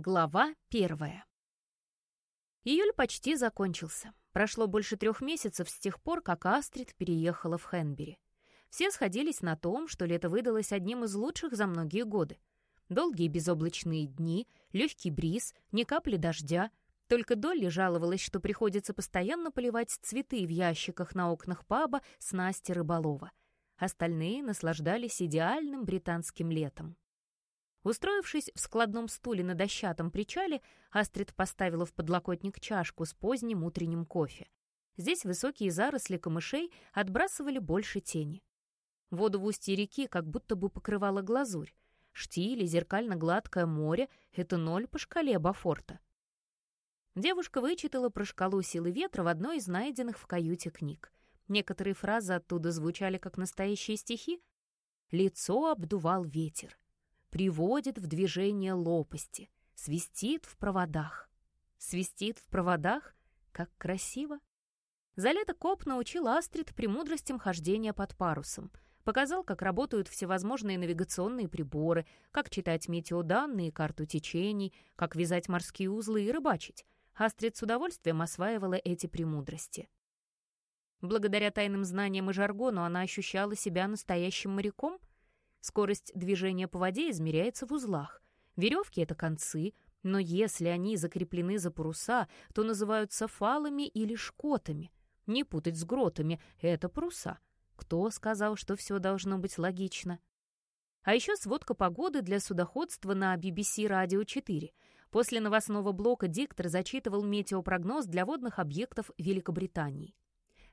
Глава первая. Июль почти закончился. Прошло больше трех месяцев с тех пор, как Астрид переехала в Хенбери. Все сходились на том, что лето выдалось одним из лучших за многие годы. Долгие безоблачные дни, легкий бриз, ни капли дождя. Только Долли жаловалась, что приходится постоянно поливать цветы в ящиках на окнах паба с Насти Рыболова. Остальные наслаждались идеальным британским летом. Устроившись в складном стуле на дощатом причале, Астрид поставила в подлокотник чашку с поздним утренним кофе. Здесь высокие заросли камышей отбрасывали больше тени. Воду в устье реки как будто бы покрывала глазурь. Штиль и зеркально-гладкое море — это ноль по шкале Бафорта. Девушка вычитала про шкалу силы ветра в одной из найденных в каюте книг. Некоторые фразы оттуда звучали как настоящие стихи. «Лицо обдувал ветер приводит в движение лопасти, свистит в проводах. Свистит в проводах? Как красиво! За лето Коп научил Астрид премудростям хождения под парусом, показал, как работают всевозможные навигационные приборы, как читать метеоданные карту течений, как вязать морские узлы и рыбачить. Астрид с удовольствием осваивала эти премудрости. Благодаря тайным знаниям и жаргону она ощущала себя настоящим моряком, Скорость движения по воде измеряется в узлах. Веревки — это концы, но если они закреплены за паруса, то называются фалами или шкотами. Не путать с гротами — это паруса. Кто сказал, что все должно быть логично? А еще сводка погоды для судоходства на BBC Radio 4. После новостного блока диктор зачитывал метеопрогноз для водных объектов Великобритании.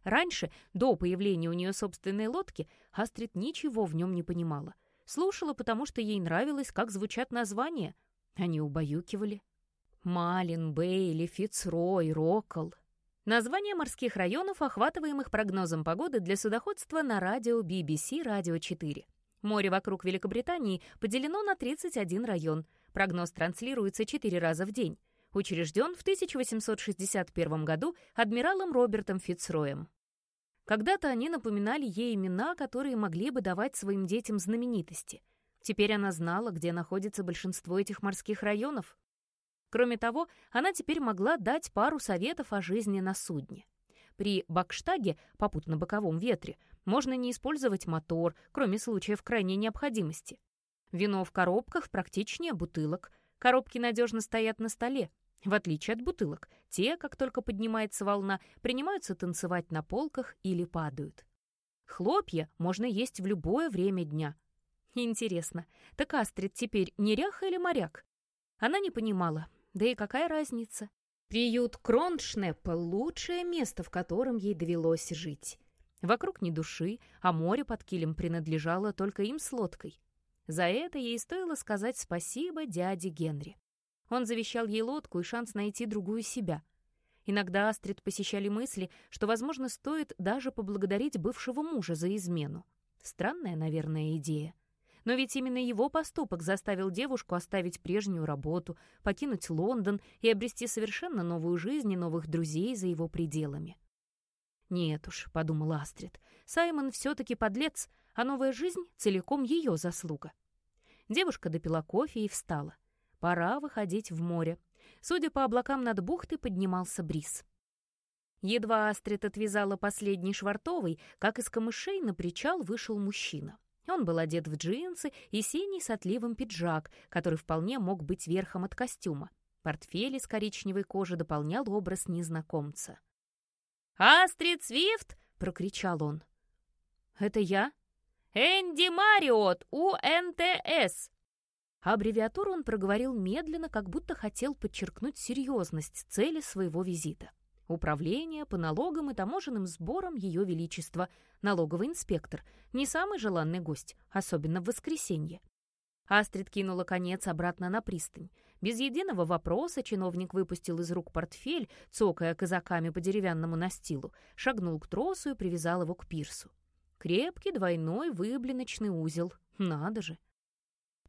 Раньше, до появления у нее собственной лодки, Астрид ничего в нем не понимала. Слушала, потому что ей нравилось, как звучат названия. Они убаюкивали. Малин, Бейли, Фицрой, Рокол. Названия морских районов, охватываемых прогнозом погоды для судоходства на радио BBC «Радио 4». Море вокруг Великобритании поделено на 31 район. Прогноз транслируется 4 раза в день. Учрежден в 1861 году адмиралом Робертом Фицроем. Когда-то они напоминали ей имена, которые могли бы давать своим детям знаменитости. Теперь она знала, где находится большинство этих морских районов. Кроме того, она теперь могла дать пару советов о жизни на судне. При бакштаге, попутно-боковом ветре, можно не использовать мотор, кроме случаев крайней необходимости. Вино в коробках практичнее бутылок. Коробки надежно стоят на столе, в отличие от бутылок, те, как только поднимается волна, принимаются танцевать на полках или падают. Хлопья можно есть в любое время дня. Интересно, так Астрид теперь неряха или моряк? Она не понимала, да и какая разница? Приют Кроншнеппа — лучшее место, в котором ей довелось жить. Вокруг ни души, а море под килем принадлежало только им с лодкой. За это ей стоило сказать спасибо дяде Генри. Он завещал ей лодку и шанс найти другую себя. Иногда Астрид посещали мысли, что, возможно, стоит даже поблагодарить бывшего мужа за измену. Странная, наверное, идея. Но ведь именно его поступок заставил девушку оставить прежнюю работу, покинуть Лондон и обрести совершенно новую жизнь и новых друзей за его пределами. «Нет уж», — подумала Астрид, — «Саймон все-таки подлец, а новая жизнь целиком ее заслуга». Девушка допила кофе и встала. Пора выходить в море. Судя по облакам над бухтой, поднимался бриз. Едва Астрид отвязала последний швартовый, как из камышей на причал вышел мужчина. Он был одет в джинсы и синий с отливом пиджак, который вполне мог быть верхом от костюма. Портфель из коричневой кожи дополнял образ незнакомца. «Астрид Свифт!» — прокричал он. «Это я?» «Энди Мариот, УНТС!» Аббревиатуру он проговорил медленно, как будто хотел подчеркнуть серьезность цели своего визита. Управление по налогам и таможенным сборам Ее Величества, налоговый инспектор, не самый желанный гость, особенно в воскресенье. Астрид кинула конец обратно на пристань. Без единого вопроса чиновник выпустил из рук портфель, цокая казаками по деревянному настилу, шагнул к тросу и привязал его к пирсу. Крепкий двойной выблиночный узел. Надо же!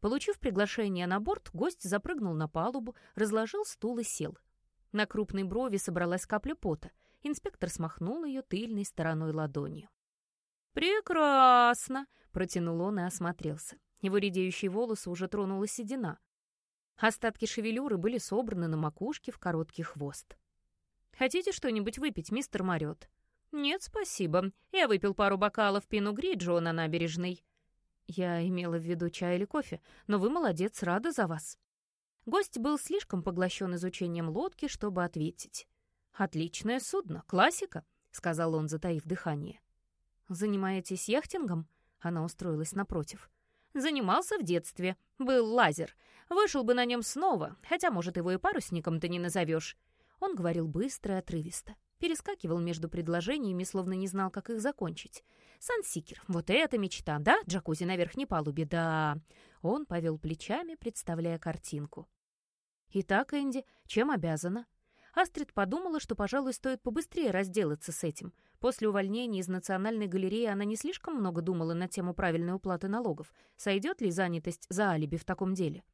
Получив приглашение на борт, гость запрыгнул на палубу, разложил стул и сел. На крупной брови собралась капля пота. Инспектор смахнул ее тыльной стороной ладони. «Прекрасно!» — протянул он и осмотрелся. Его редеющие волосы уже тронула седина. Остатки шевелюры были собраны на макушке в короткий хвост. «Хотите что-нибудь выпить, мистер Марет?» «Нет, спасибо. Я выпил пару бокалов пину Гриджо на набережной». «Я имела в виду чай или кофе, но вы молодец, рада за вас». Гость был слишком поглощен изучением лодки, чтобы ответить. «Отличное судно, классика», — сказал он, затаив дыхание. «Занимаетесь яхтингом?» Она устроилась напротив. «Занимался в детстве. Был лазер. Вышел бы на нем снова, хотя, может, его и парусником-то не назовешь». Он говорил быстро и отрывисто. Перескакивал между предложениями, словно не знал, как их закончить. «Сансикер, вот это мечта, да? Джакузи на верхней палубе, да!» Он повел плечами, представляя картинку. «Итак, Энди, чем обязана?» Астрид подумала, что, пожалуй, стоит побыстрее разделаться с этим. После увольнения из Национальной галереи она не слишком много думала на тему правильной уплаты налогов. Сойдет ли занятость за алиби в таком деле?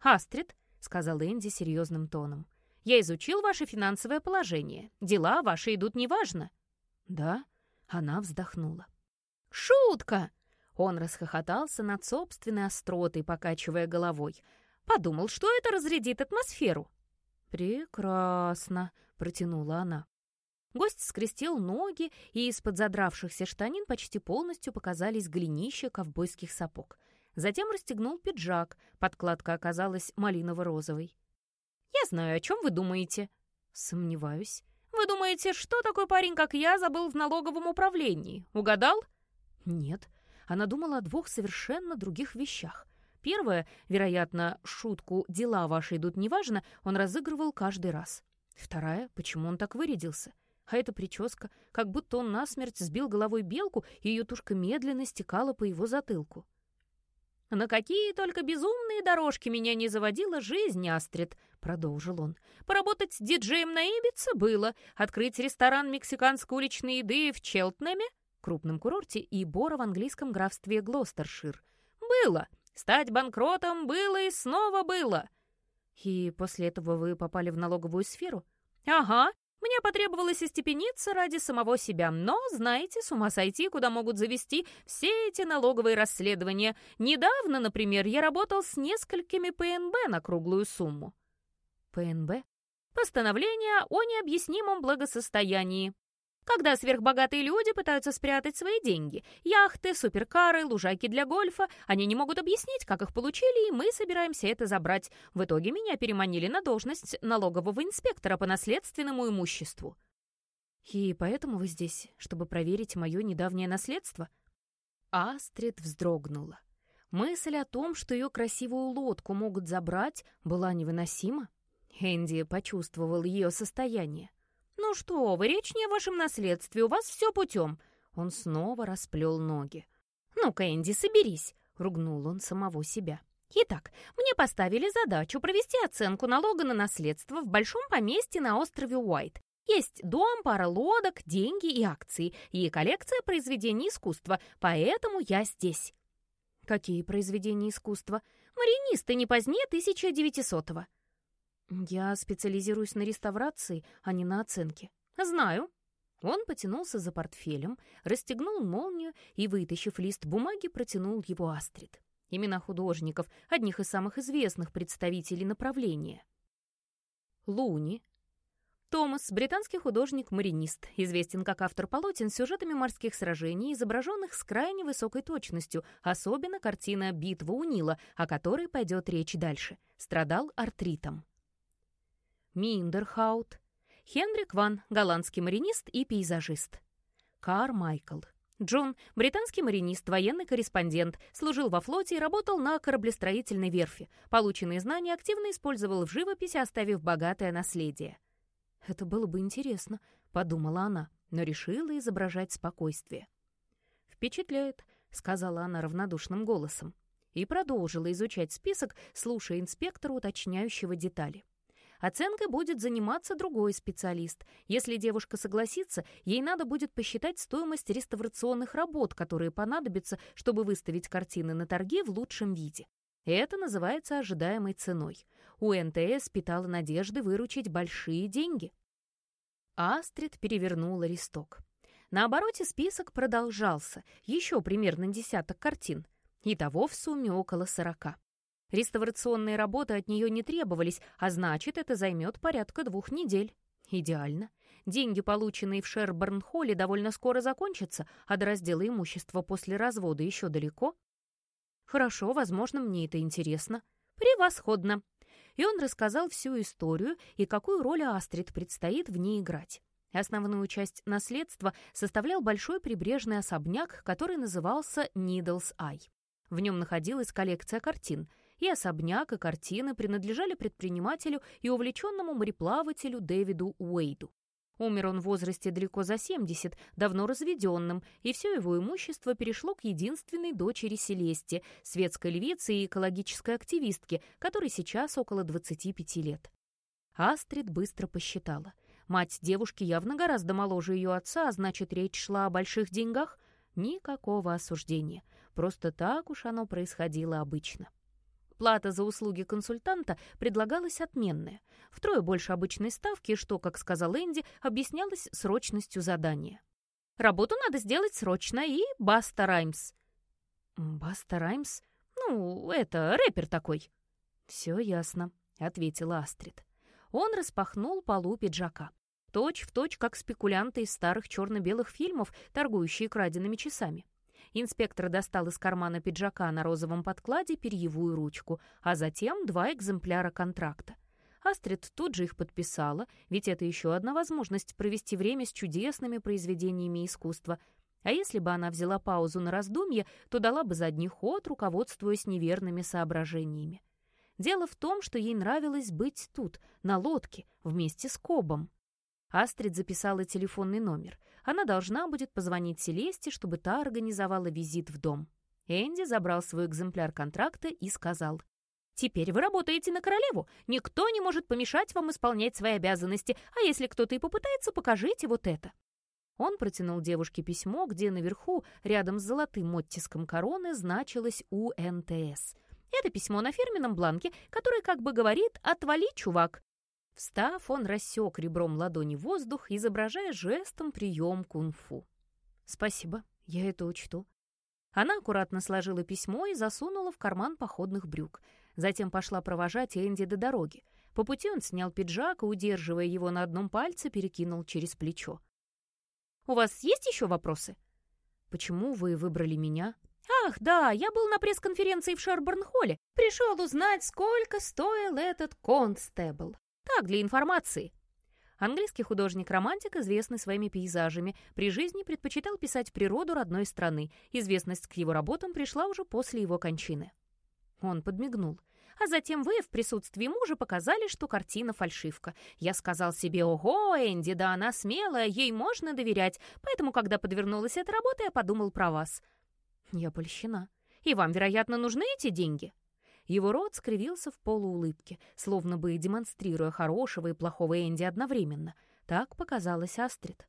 «Астрид», — сказал Энди серьезным тоном, — «я изучил ваше финансовое положение. Дела ваши идут неважно». «Да?» — она вздохнула. «Шутка!» Он расхохотался над собственной остротой, покачивая головой. Подумал, что это разрядит атмосферу. «Прекрасно», — протянула она. Гость скрестил ноги, и из-под задравшихся штанин почти полностью показались голенища ковбойских сапог. Затем расстегнул пиджак, подкладка оказалась малиново-розовой. «Я знаю, о чем вы думаете». «Сомневаюсь». «Вы думаете, что такой парень, как я, забыл в налоговом управлении? Угадал?» «Нет». Она думала о двух совершенно других вещах. Первое, вероятно, шутку «дела ваши идут неважно» он разыгрывал каждый раз. Вторая, почему он так вырядился? А эта прическа, как будто он насмерть сбил головой белку, и ее тушка медленно стекала по его затылку. «На какие только безумные дорожки меня не заводила жизнь, Астрид!» — продолжил он. «Поработать с диджеем на Ибице было, открыть ресторан мексиканской уличной еды в Челтнеме, крупном курорте, и Бора в английском графстве Глостершир. Было, Стать банкротом было и снова было. И после этого вы попали в налоговую сферу? Ага, мне потребовалось остепениться ради самого себя, но, знаете, с ума сойти, куда могут завести все эти налоговые расследования. Недавно, например, я работал с несколькими ПНБ на круглую сумму. ПНБ? Постановление о необъяснимом благосостоянии. Когда сверхбогатые люди пытаются спрятать свои деньги, яхты, суперкары, лужайки для гольфа, они не могут объяснить, как их получили, и мы собираемся это забрать. В итоге меня переманили на должность налогового инспектора по наследственному имуществу. И поэтому вы здесь, чтобы проверить мое недавнее наследство? Астрид вздрогнула. Мысль о том, что ее красивую лодку могут забрать, была невыносима. Энди почувствовал ее состояние. «Ну что вы, речь не о вашем наследстве, у вас все путем». Он снова расплел ноги. «Ну-ка, Энди, соберись», — ругнул он самого себя. «Итак, мне поставили задачу провести оценку налога на наследство в большом поместье на острове Уайт. Есть дом, пара лодок, деньги и акции, и коллекция произведений искусства, поэтому я здесь». «Какие произведения искусства?» «Маринисты не позднее 1900-го». «Я специализируюсь на реставрации, а не на оценке». «Знаю». Он потянулся за портфелем, расстегнул молнию и, вытащив лист бумаги, протянул его Астрид. Имена художников, одних из самых известных представителей направления. Луни. Томас, британский художник-маринист, известен как автор полотен с сюжетами морских сражений, изображенных с крайне высокой точностью, особенно картина «Битва у Нила», о которой пойдет речь дальше. Страдал артритом. Миндерхаут, Хенрик Ван, голландский маринист и пейзажист. Кар Майкл. Джон, британский маринист, военный корреспондент, служил во флоте и работал на кораблестроительной верфи. Полученные знания активно использовал в живописи, оставив богатое наследие. «Это было бы интересно», — подумала она, но решила изображать спокойствие. «Впечатляет», — сказала она равнодушным голосом. И продолжила изучать список, слушая инспектора, уточняющего детали. Оценкой будет заниматься другой специалист. Если девушка согласится, ей надо будет посчитать стоимость реставрационных работ, которые понадобятся, чтобы выставить картины на торги в лучшем виде. Это называется ожидаемой ценой. У НТС питала надежды выручить большие деньги. Астрид перевернула листок. На обороте список продолжался, еще примерно десяток картин. Итого в сумме около сорока. Реставрационные работы от нее не требовались, а значит, это займет порядка двух недель. Идеально. Деньги, полученные в Шерборн-холле, довольно скоро закончатся, а до раздела имущества после развода еще далеко. Хорошо, возможно, мне это интересно. Превосходно. И он рассказал всю историю и какую роль Астрид предстоит в ней играть. Основную часть наследства составлял большой прибрежный особняк, который назывался Needles Eye. В нем находилась коллекция картин — и особняк, и картины принадлежали предпринимателю и увлеченному мореплавателю Дэвиду Уэйду. Умер он в возрасте далеко за 70, давно разведенным, и все его имущество перешло к единственной дочери Селесте, светской львице и экологической активистке, которой сейчас около 25 лет. Астрид быстро посчитала. Мать девушки явно гораздо моложе ее отца, а значит, речь шла о больших деньгах. Никакого осуждения. Просто так уж оно происходило обычно. Плата за услуги консультанта предлагалась отменная, втрое больше обычной ставки, что, как сказал Энди, объяснялось срочностью задания. «Работу надо сделать срочно, и Баста Раймс». «Баста Раймс? Ну, это рэпер такой». «Все ясно», — ответила Астрид. Он распахнул полу пиджака. Точь в точь, как спекулянты из старых черно-белых фильмов, торгующие краденными часами. Инспектор достал из кармана пиджака на розовом подкладе перьевую ручку, а затем два экземпляра контракта. Астрид тут же их подписала, ведь это еще одна возможность провести время с чудесными произведениями искусства. А если бы она взяла паузу на раздумье, то дала бы задний ход, руководствуясь неверными соображениями. Дело в том, что ей нравилось быть тут, на лодке, вместе с Кобом. Астрид записала телефонный номер. Она должна будет позвонить Селесте, чтобы та организовала визит в дом. Энди забрал свой экземпляр контракта и сказал. «Теперь вы работаете на королеву. Никто не может помешать вам исполнять свои обязанности, а если кто-то и попытается, покажите вот это». Он протянул девушке письмо, где наверху, рядом с золотым оттиском короны, значилось УНТС. Это письмо на фирменном бланке, которое как бы говорит «Отвали, чувак». Встав, он рассек ребром ладони воздух, изображая жестом прием кунг-фу. «Спасибо, я это учту». Она аккуратно сложила письмо и засунула в карман походных брюк. Затем пошла провожать Энди до дороги. По пути он снял пиджак и, удерживая его на одном пальце, перекинул через плечо. «У вас есть еще вопросы?» «Почему вы выбрали меня?» «Ах, да, я был на пресс-конференции в Шерборн-холле. Пришел узнать, сколько стоил этот констебл. Так, для информации. Английский художник-романтик, известный своими пейзажами, при жизни предпочитал писать природу родной страны. Известность к его работам пришла уже после его кончины. Он подмигнул. А затем вы в присутствии мужа показали, что картина фальшивка. Я сказал себе, ого, Энди, да она смелая, ей можно доверять, поэтому, когда подвернулась эта работа, я подумал про вас. Я польщена. И вам, вероятно, нужны эти деньги? Его рот скривился в полуулыбке, словно бы демонстрируя хорошего и плохого Энди одновременно. Так показалось Астрид.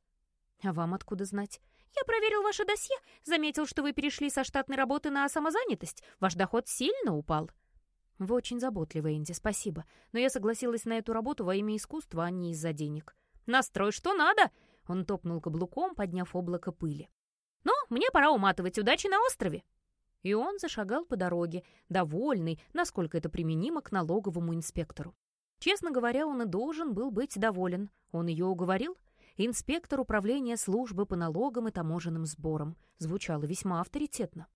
«А вам откуда знать?» «Я проверил ваше досье, заметил, что вы перешли со штатной работы на самозанятость. Ваш доход сильно упал». «Вы очень заботливы, Энди, спасибо. Но я согласилась на эту работу во имя искусства, а не из-за денег». «Настрой что надо!» Он топнул каблуком, подняв облако пыли. «Ну, мне пора уматывать. Удачи на острове!» И он зашагал по дороге, довольный, насколько это применимо к налоговому инспектору. Честно говоря, он и должен был быть доволен. Он ее уговорил. Инспектор управления службы по налогам и таможенным сборам. Звучало весьма авторитетно.